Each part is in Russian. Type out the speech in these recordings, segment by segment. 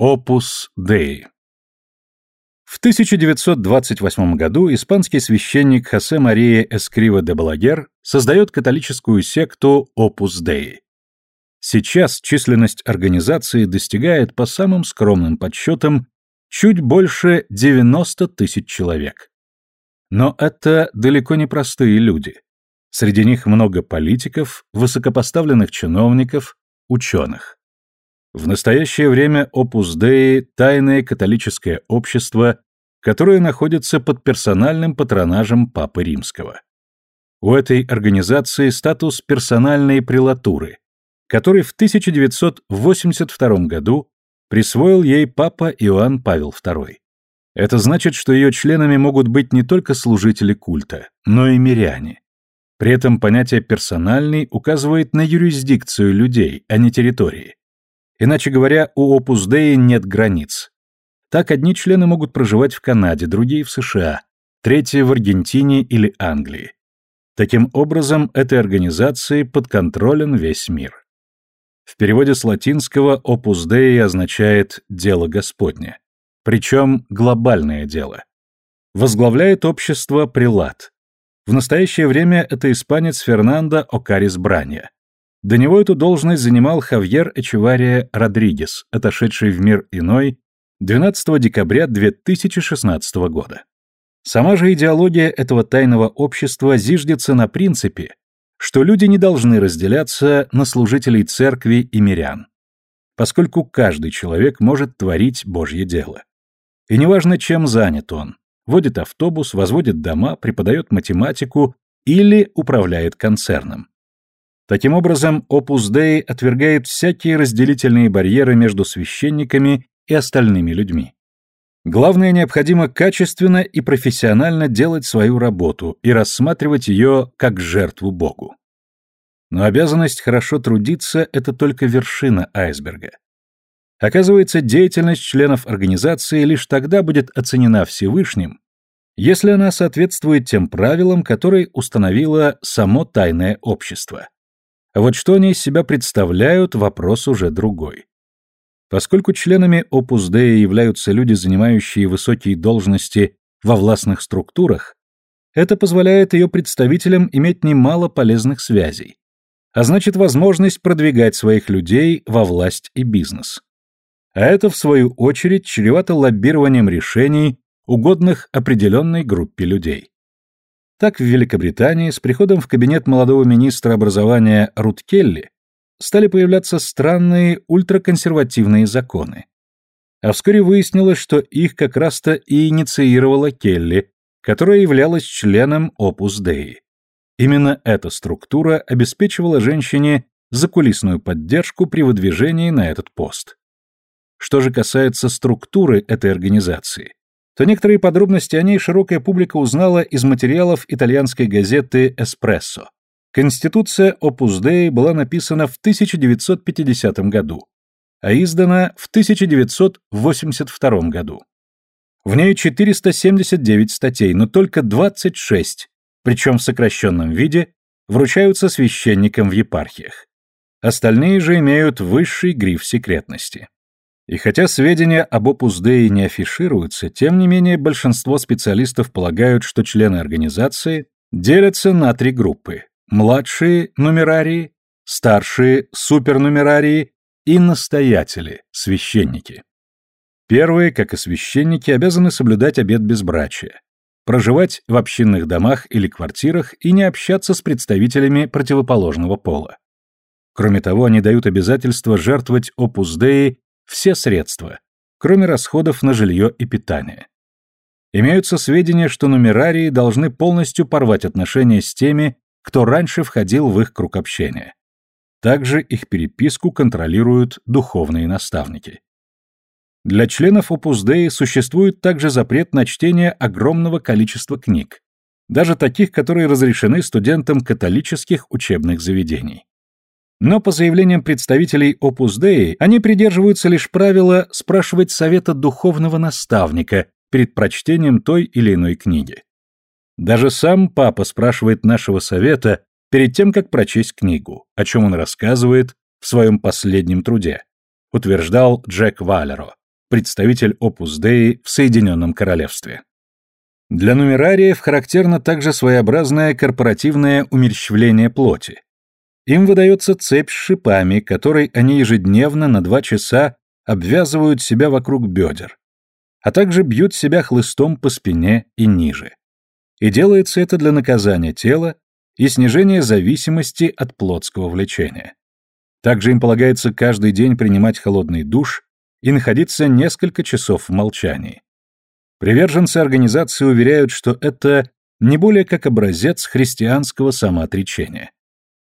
Опус Dei В 1928 году испанский священник Хосе Мария Эскрива де Балагер создает католическую секту Опус Dei. Сейчас численность организации достигает, по самым скромным подсчетам, чуть больше 90 тысяч человек. Но это далеко не простые люди. Среди них много политиков, высокопоставленных чиновников, ученых. В настоящее время Opus Dei – тайное католическое общество, которое находится под персональным патронажем Папы Римского. У этой организации статус персональной прелатуры, который в 1982 году присвоил ей Папа Иоанн Павел II. Это значит, что ее членами могут быть не только служители культа, но и миряне. При этом понятие «персональный» указывает на юрисдикцию людей, а не территории. Иначе говоря, у Opus Dei нет границ. Так одни члены могут проживать в Канаде, другие в США, третьи в Аргентине или Англии. Таким образом, этой организации подконтролен весь мир. В переводе с латинского Opus Dei означает «дело Господне», причем глобальное дело. Возглавляет общество прилад, в настоящее время это испанец Фернандо Окарис Бранья. До него эту должность занимал Хавьер Эчевария Родригес, отошедший в мир иной 12 декабря 2016 года. Сама же идеология этого тайного общества зиждется на принципе, что люди не должны разделяться на служителей церкви и мирян, поскольку каждый человек может творить Божье дело. И неважно, чем занят он, водит автобус, возводит дома, преподает математику или управляет концерном. Таким образом, Opus Dei отвергает всякие разделительные барьеры между священниками и остальными людьми. Главное, необходимо качественно и профессионально делать свою работу и рассматривать ее как жертву Богу. Но обязанность хорошо трудиться – это только вершина айсберга. Оказывается, деятельность членов организации лишь тогда будет оценена Всевышним, если она соответствует тем правилам, которые установило само тайное общество. А вот что они из себя представляют, вопрос уже другой. Поскольку членами Opus Dei являются люди, занимающие высокие должности во властных структурах, это позволяет ее представителям иметь немало полезных связей, а значит возможность продвигать своих людей во власть и бизнес а это, в свою очередь, чревато лоббированием решений, угодных определенной группе людей. Так в Великобритании с приходом в кабинет молодого министра образования Рут Келли стали появляться странные ультраконсервативные законы. А вскоре выяснилось, что их как раз-то и инициировала Келли, которая являлась членом Opus Dei. Именно эта структура обеспечивала женщине закулисную поддержку при выдвижении на этот пост. Что же касается структуры этой организации, то некоторые подробности о ней широкая публика узнала из материалов итальянской газеты «Эспрессо». Конституция Opus Dei была написана в 1950 году, а издана в 1982 году. В ней 479 статей, но только 26, причем в сокращенном виде, вручаются священникам в епархиях. Остальные же имеют высший гриф секретности. И хотя сведения об Opus Dei не афишируются, тем не менее большинство специалистов полагают, что члены организации делятся на три группы – младшие нумерарии, старшие супернумерарии и настоятели, священники. Первые, как и священники, обязаны соблюдать обет безбрачия, проживать в общинных домах или квартирах и не общаться с представителями противоположного пола. Кроме того, они дают обязательство жертвовать Opus Dei все средства, кроме расходов на жилье и питание. Имеются сведения, что нумерарии должны полностью порвать отношения с теми, кто раньше входил в их круг общения. Также их переписку контролируют духовные наставники. Для членов Opus Dei существует также запрет на чтение огромного количества книг, даже таких, которые разрешены студентам католических учебных заведений. Но по заявлениям представителей Opus Dei, они придерживаются лишь правила спрашивать совета духовного наставника перед прочтением той или иной книги. Даже сам папа спрашивает нашего совета перед тем, как прочесть книгу, о чем он рассказывает в своем последнем труде, утверждал Джек Валеро, представитель Opus Dei в Соединенном Королевстве. Для нумерариев характерно также своеобразное корпоративное умерщвление плоти. Им выдается цепь с шипами, которой они ежедневно на два часа обвязывают себя вокруг бедер, а также бьют себя хлыстом по спине и ниже. И делается это для наказания тела и снижения зависимости от плотского влечения. Также им полагается каждый день принимать холодный душ и находиться несколько часов в молчании. Приверженцы организации уверяют, что это не более как образец христианского самоотречения.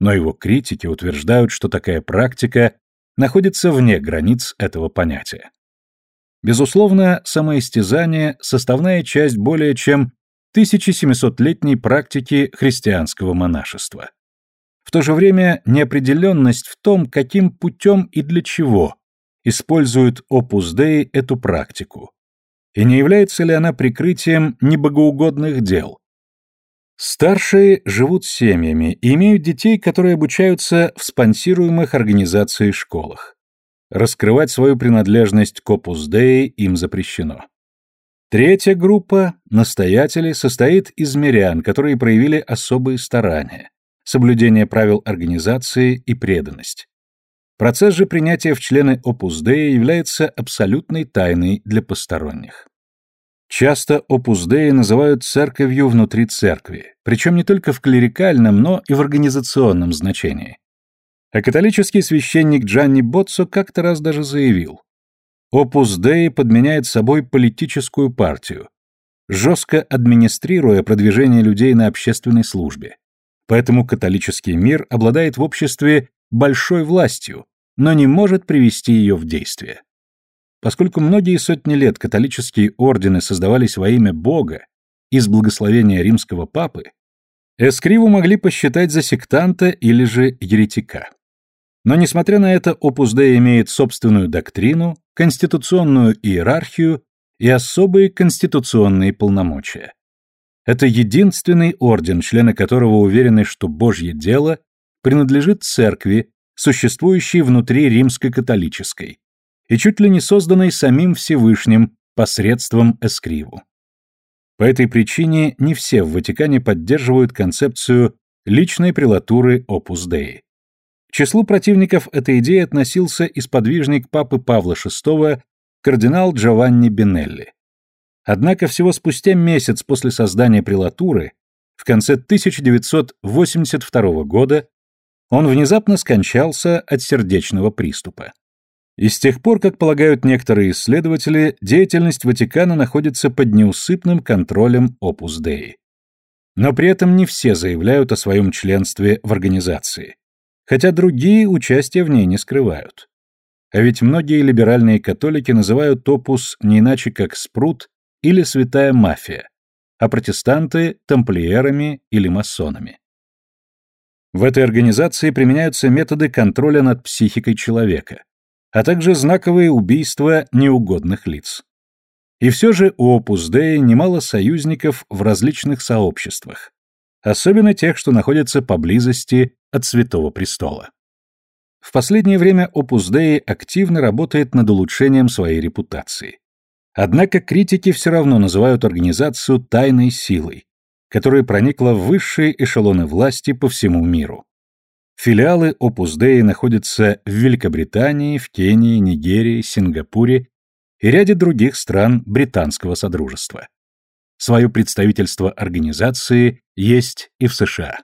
Но его критики утверждают, что такая практика находится вне границ этого понятия. Безусловно, самоистязание – составная часть более чем 1700-летней практики христианского монашества. В то же время неопределенность в том, каким путем и для чего использует Opus Dei эту практику, и не является ли она прикрытием небогоугодных дел. Старшие живут семьями и имеют детей, которые обучаются в спонсируемых организацией школах. Раскрывать свою принадлежность к Opus Dei им запрещено. Третья группа, настоятелей, состоит из мирян, которые проявили особые старания, соблюдение правил организации и преданность. Процесс же принятия в члены Opus Dei является абсолютной тайной для посторонних. Часто Dei называют церковью внутри церкви, причем не только в клерикальном, но и в организационном значении. А католический священник Джанни Боццо как-то раз даже заявил, Dei подменяет собой политическую партию, жестко администрируя продвижение людей на общественной службе. Поэтому католический мир обладает в обществе большой властью, но не может привести ее в действие. Поскольку многие сотни лет католические ордены создавались во имя Бога из благословения римского папы, Эскриву могли посчитать за сектанта или же еретика. Но несмотря на это, Опус Dei имеет собственную доктрину, конституционную иерархию и особые конституционные полномочия. Это единственный орден, члены которого уверены, что Божье дело принадлежит церкви, существующей внутри римско-католической, и чуть ли не созданной самим Всевышним посредством эскриву. По этой причине не все в Ватикане поддерживают концепцию личной прелатуры Opus Dei. К числу противников этой идеи относился и сподвижник папы Павла VI кардинал Джованни Бенелли. Однако всего спустя месяц после создания прелатуры, в конце 1982 года, он внезапно скончался от сердечного приступа. И с тех пор, как полагают некоторые исследователи, деятельность Ватикана находится под неусыпным контролем Opus Dei. Но при этом не все заявляют о своем членстве в организации, хотя другие участие в ней не скрывают. А ведь многие либеральные католики называют Opus не иначе как спрут или святая мафия, а протестанты – тамплиерами или масонами. В этой организации применяются методы контроля над психикой человека, а также знаковые убийства неугодных лиц. И все же у Opus Dei немало союзников в различных сообществах, особенно тех, что находятся поблизости от Святого Престола. В последнее время Opus Dei активно работает над улучшением своей репутации. Однако критики все равно называют организацию тайной силой, которая проникла в высшие эшелоны власти по всему миру. Филиалы Opus Dei находятся в Великобритании, в Кении, Нигерии, Сингапуре и ряде других стран британского содружества. Свое представительство организации есть и в США.